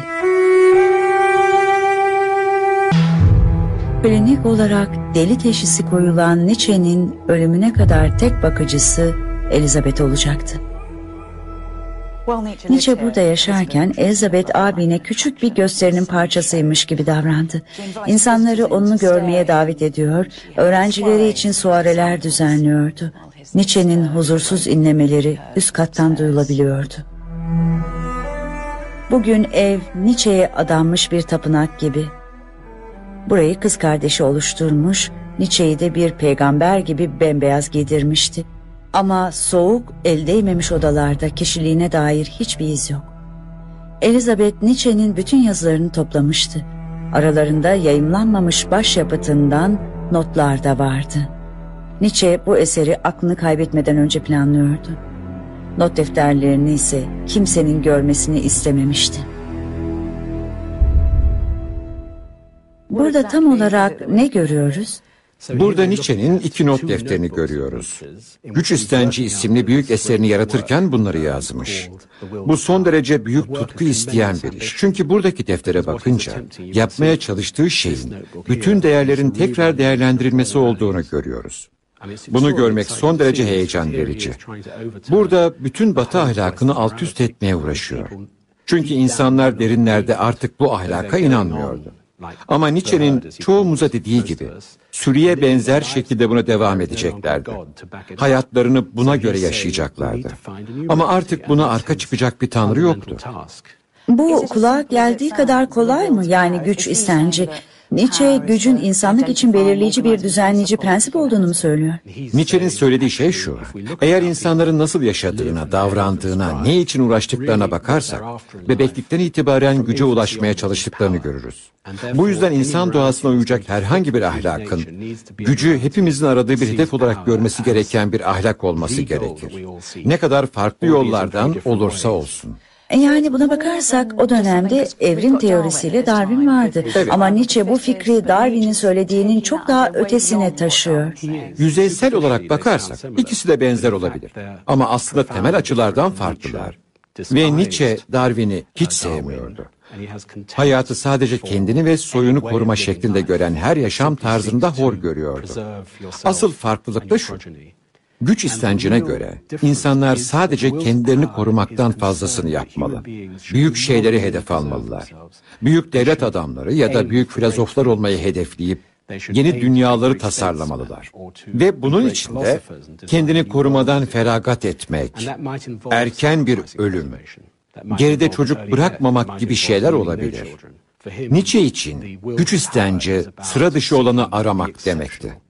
Klinik olarak deli teşhisi koyulan Nietzsche'nin ölümüne kadar tek bakıcısı Elizabeth olacaktı. Nietzsche burada yaşarken Elizabeth abine küçük bir gösterinin parçasıymış gibi davrandı. İnsanları onu görmeye davet ediyor, öğrencileri için suareler düzenliyordu. Nietzsche'nin huzursuz inlemeleri üst kattan duyulabiliyordu. Bugün ev Nietzsche'ye adanmış bir tapınak gibi. Burayı kız kardeşi oluşturmuş, Nietzsche'yi de bir peygamber gibi bembeyaz giydirmişti. Ama soğuk, el değmemiş odalarda kişiliğine dair hiçbir iz yok. Elizabeth Nietzsche'nin bütün yazılarını toplamıştı. Aralarında yayımlanmamış başyapıtından notlar da vardı. Nietzsche bu eseri aklını kaybetmeden önce planlıyordu. Not defterlerini ise kimsenin görmesini istememişti. Burada tam olarak ne görüyoruz? Burada Nietzsche'nin iki not defterini görüyoruz. Güç İstenci isimli büyük eserini yaratırken bunları yazmış. Bu son derece büyük tutku isteyen bir iş. Çünkü buradaki deftere bakınca yapmaya çalıştığı şeyin bütün değerlerin tekrar değerlendirilmesi olduğunu görüyoruz. Bunu görmek son derece heyecan verici. Burada bütün batı ahlakını alt üst etmeye uğraşıyor. Çünkü insanlar derinlerde artık bu ahlaka inanmıyordu. Ama Nietzsche'nin çoğumuza dediği gibi sürüye benzer şekilde buna devam edeceklerdi. Hayatlarını buna göre yaşayacaklardı. Ama artık buna arka çıkacak bir tanrı yoktu. Bu kulağa geldiği kadar kolay mı? Yani güç istenci. Nietzsche gücün insanlık için belirleyici bir düzenleyici prensip olduğunu mu söylüyor? Nietzsche'nin söylediği şey şu. Eğer insanların nasıl yaşadığına, davrandığına, ne için uğraştıklarına bakarsak, bebeklikten itibaren güce ulaşmaya çalıştıklarını görürüz. Bu yüzden insan doğasına uyacak herhangi bir ahlakın, gücü hepimizin aradığı bir hedef olarak görmesi gereken bir ahlak olması gerekir. Ne kadar farklı yollardan olursa olsun. E Yani buna bakarsak o dönemde evrim teorisiyle Darwin vardı. Ama Nietzsche bu fikri Darwin'in söylediğinin çok daha ötesine taşıyor. Yüzeysel olarak bakarsak ikisi de benzer olabilir. Ama aslında temel açılardan farklılar. Ve Nietzsche Darwin'i hiç sevmiyordu. Hayatı sadece kendini ve soyunu koruma şeklinde gören her yaşam tarzında hor görüyordu. Asıl farklılık da şu. Güç istencine göre insanlar sadece kendilerini korumaktan fazlasını yapmalı. Büyük şeyleri hedef almalılar. Büyük devlet adamları ya da büyük filozoflar olmayı hedefleyip yeni dünyaları tasarlamalılar. Ve bunun için de kendini korumadan feragat etmek, erken bir ölüm, geride çocuk bırakmamak gibi şeyler olabilir. Nietzsche için güç istenci sıra dışı olanı aramak demekti.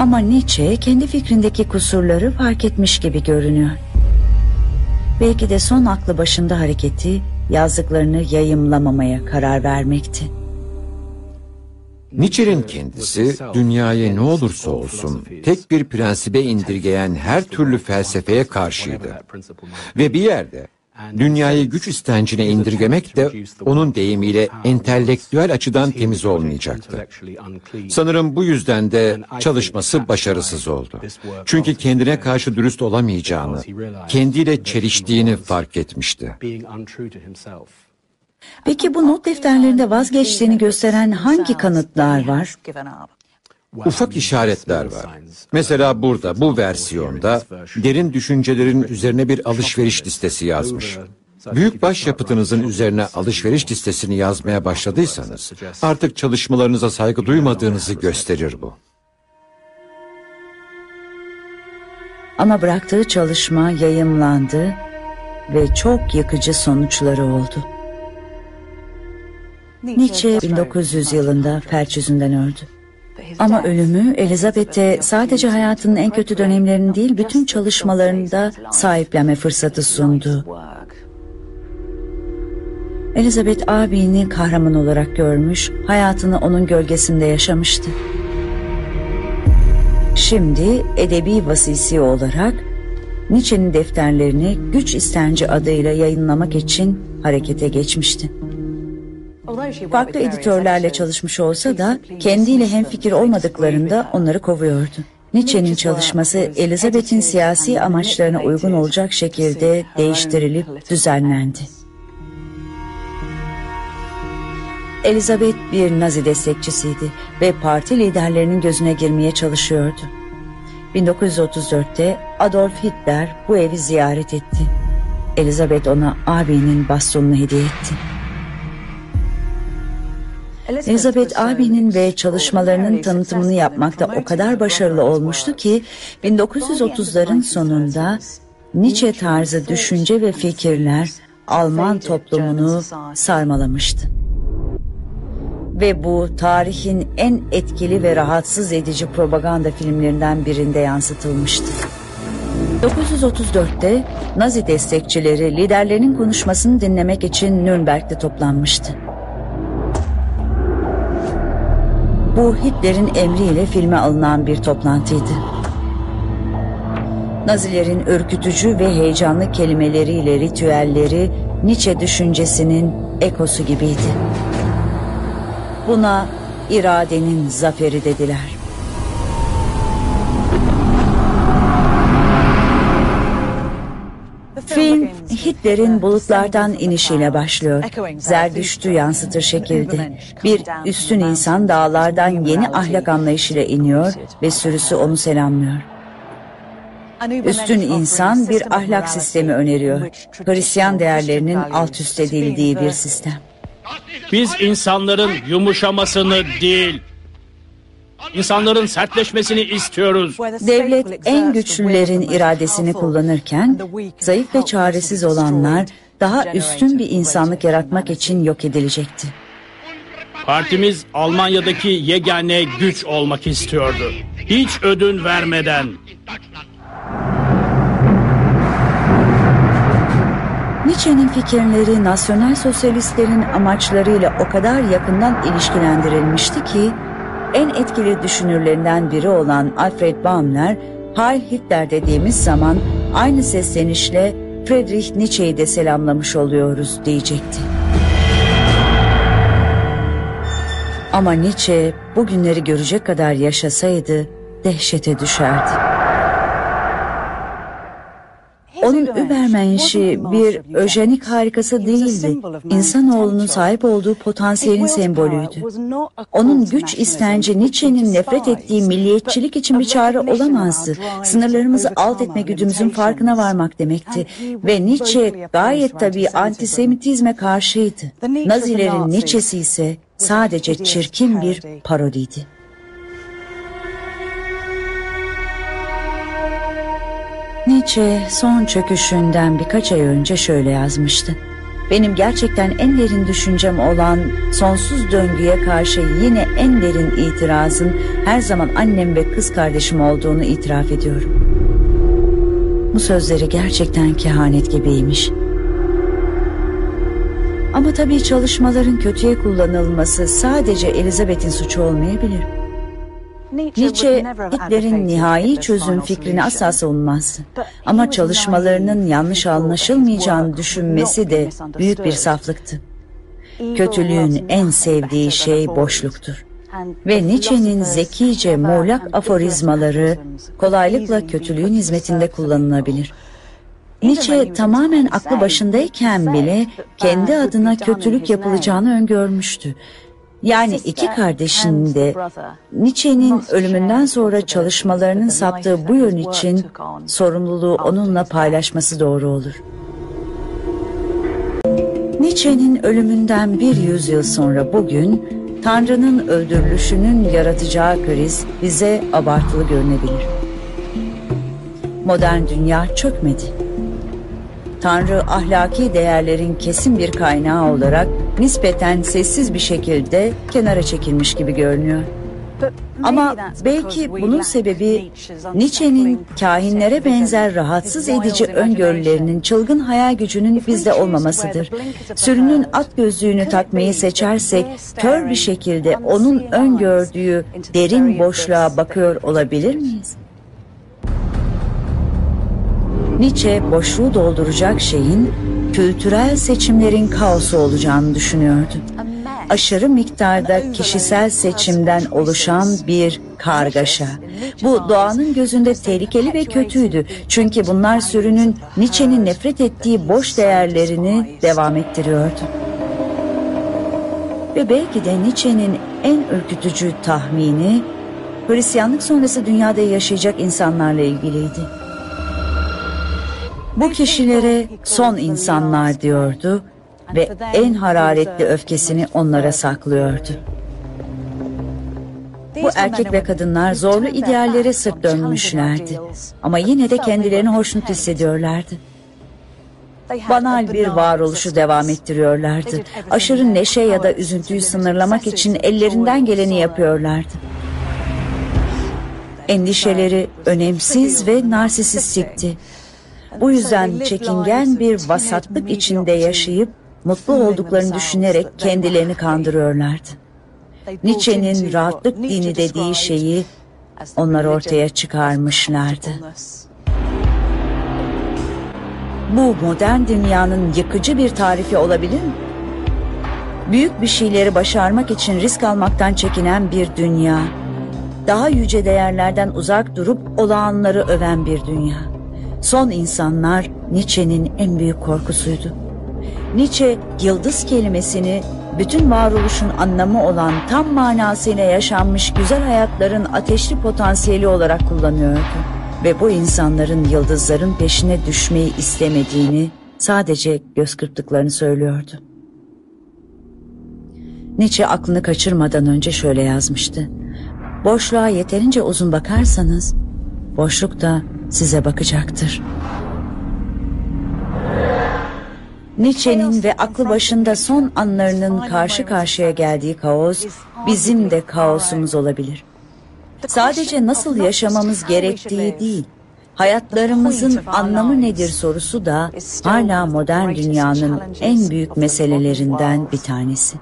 Ama Nietzsche kendi fikrindeki kusurları fark etmiş gibi görünüyor. Belki de son aklı başında hareketi yazdıklarını yayımlamamaya karar vermekti. Nietzsche'nin kendisi dünyayı ne olursa olsun tek bir prensibe indirgeyen her türlü felsefeye karşıydı. Ve bir yerde dünyayı güç istencine indirgemek de onun deyimiyle entelektüel açıdan temiz olmayacaktı. Sanırım bu yüzden de çalışması başarısız oldu. Çünkü kendine karşı dürüst olamayacağını, kendiyle çeliştiğini fark etmişti. Peki bu not defterlerinde vazgeçtiğini gösteren hangi kanıtlar var? Ufak işaretler var. Mesela burada bu versiyonda derin düşüncelerin üzerine bir alışveriş listesi yazmış. Büyük başyapıtınızın üzerine alışveriş listesini yazmaya başladıysanız artık çalışmalarınıza saygı duymadığınızı gösterir bu. Ama bıraktığı çalışma yayımlandı ve çok yıkıcı sonuçları oldu. Nietzsche 1900 yılında felç yüzünden öldü. Ama ölümü Elizabeth'e sadece hayatının en kötü dönemlerini değil bütün çalışmalarını da sahiplenme fırsatı sundu. Elizabeth abini kahraman olarak görmüş, hayatını onun gölgesinde yaşamıştı. Şimdi edebi vasisi olarak Nietzsche'nin defterlerini güç istenci adıyla yayınlamak için harekete geçmişti. Farklı editörlerle çalışmış olsa da kendiyle hemfikir olmadıklarında onları kovuyordu. Nietzsche'nin çalışması Elizabeth'in siyasi amaçlarına uygun olacak şekilde değiştirilip düzenlendi. Elizabeth bir Nazi destekçisiydi ve parti liderlerinin gözüne girmeye çalışıyordu. 1934'te Adolf Hitler bu evi ziyaret etti. Elizabeth ona abinin bastonunu hediye etti. Elizabeth abinin ve çalışmalarının tanıtımını yapmakta o kadar başarılı olmuştu ki 1930'ların sonunda Nietzsche tarzı düşünce ve fikirler Alman toplumunu sarmalamıştı. Ve bu tarihin en etkili ve rahatsız edici propaganda filmlerinden birinde yansıtılmıştı. 1934'te Nazi destekçileri liderlerinin konuşmasını dinlemek için Nürnberg'de toplanmıştı. Bu Hitler'in emriyle filme alınan bir toplantıydı. Nazilerin ürkütücü ve heyecanlı kelimeleriyle ritüelleri Nietzsche düşüncesinin ekosu gibiydi. Buna iradenin zaferi dediler. Hitler'in bulutlardan inişiyle başlıyor. Zerdüştü yansıtır şekilde. Bir üstün insan dağlardan yeni ahlak anlayışıyla iniyor ve sürüsü onu selamlıyor. Üstün insan bir ahlak sistemi öneriyor. Hristiyan değerlerinin alt üst edildiği bir sistem. Biz insanların yumuşamasını değil, insanların sertleşmesini istiyoruz. Devlet en güçlülerin iradesini kullanırken zayıf ve çaresiz olanlar daha üstün bir insanlık yaratmak için yok edilecekti. Partimiz Almanya'daki yegane güç olmak istiyordu. Hiç ödün vermeden. Nietzsche'nin fikirleri nasyonel sosyalistlerin amaçlarıyla o kadar yakından ilişkilendirilmişti ki en etkili düşünürlerinden biri olan Alfred Baumler, Heil Hitler dediğimiz zaman aynı seslenişle Friedrich Nietzsche'yi de selamlamış oluyoruz diyecekti. Ama Nietzsche bugünleri görecek kadar yaşasaydı dehşete düşerdi. Onun Übermensch'i bir öjenik harikası değildi. İnsanoğlunun sahip olduğu potansiyelin sembolüydü. Onun güç istenci Nietzsche'nin nefret ettiği milliyetçilik için bir çare olamazdı. Sınırlarımızı alt etme güdümüzün farkına varmak demekti. Ve Nietzsche gayet tabii antisemitizme karşıydı. Nazilerin Nietzsche'si ise sadece çirkin bir parodiydi. Nietzsche son çöküşünden birkaç ay önce şöyle yazmıştı. Benim gerçekten en derin düşüncem olan sonsuz döngüye karşı yine en derin itirazın her zaman annem ve kız kardeşim olduğunu itiraf ediyorum. Bu sözleri gerçekten kehanet gibiymiş. Ama tabii çalışmaların kötüye kullanılması sadece Elizabeth'in suçu olmayabilir. Nietzsche, Hitler'in nihai çözüm fikrini asla savunmaz. Ama çalışmalarının yanlış anlaşılmayacağını düşünmesi de büyük bir saflıktı. Kötülüğün en sevdiği şey boşluktur. Ve Nietzsche'nin zekice muğlak aforizmaları kolaylıkla kötülüğün hizmetinde kullanılabilir. Nietzsche tamamen aklı başındayken bile kendi adına kötülük yapılacağını öngörmüştü. Yani iki kardeşinin de Nietzsche'nin ölümünden sonra çalışmalarının saptığı bu yön için sorumluluğu onunla paylaşması doğru olur. Nietzsche'nin ölümünden bir yüzyıl sonra bugün Tanrı'nın öldürülüşünün yaratacağı kriz bize abartılı görünebilir. Modern dünya çökmedi. Tanrı ahlaki değerlerin kesin bir kaynağı olarak nispeten sessiz bir şekilde kenara çekilmiş gibi görünüyor. Ama belki bunun sebebi Nietzsche'nin kahinlere benzer rahatsız edici öngörülerinin çılgın hayal gücünün bizde olmamasıdır. Sürünün at gözlüğünü takmayı seçersek kör bir şekilde onun öngördüğü derin boşluğa bakıyor olabilir miyiz? Nietzsche boşluğu dolduracak şeyin kültürel seçimlerin kaosu olacağını düşünüyordu. Aşırı miktarda kişisel seçimden oluşan bir kargaşa. Bu doğanın gözünde tehlikeli ve kötüydü. Çünkü bunlar sürünün Nietzsche'nin nefret ettiği boş değerlerini devam ettiriyordu. Ve belki de Nietzsche'nin en ürkütücü tahmini Hristiyanlık sonrası dünyada yaşayacak insanlarla ilgiliydi. Bu kişilere son insanlar diyordu ve en hararetli öfkesini onlara saklıyordu. Bu erkek ve kadınlar zorlu ideallere sırt dönmüşlerdi ama yine de kendilerini hoşnut hissediyorlardı. Banal bir varoluşu devam ettiriyorlardı. Aşırı neşe ya da üzüntüyü sınırlamak için ellerinden geleni yapıyorlardı. Endişeleri önemsiz ve narsisistikti. Bu yüzden çekingen bir vasatlık içinde yaşayıp mutlu olduklarını düşünerek kendilerini kandırıyorlardı. Nietzsche'nin rahatlık dini dediği şeyi onlar ortaya çıkarmışlardı. Bu modern dünyanın yıkıcı bir tarifi olabilir mi? Büyük bir şeyleri başarmak için risk almaktan çekinen bir dünya. Daha yüce değerlerden uzak durup olağanları öven bir dünya. Son insanlar Nietzsche'nin en büyük korkusuydu. Nietzsche yıldız kelimesini bütün varoluşun anlamı olan tam manasıyla yaşanmış güzel hayatların ateşli potansiyeli olarak kullanıyordu. Ve bu insanların yıldızların peşine düşmeyi istemediğini sadece göz kırptıklarını söylüyordu. Nietzsche aklını kaçırmadan önce şöyle yazmıştı. Boşluğa yeterince uzun bakarsanız boşluk da size bakacaktır. Nietzsche'nin ve aklı başında son anlarının karşı karşıya geldiği kaos bizim de kaosumuz olabilir. Sadece nasıl yaşamamız gerektiği değil, hayatlarımızın anlamı nedir sorusu da hala modern dünyanın en büyük meselelerinden bir tanesi.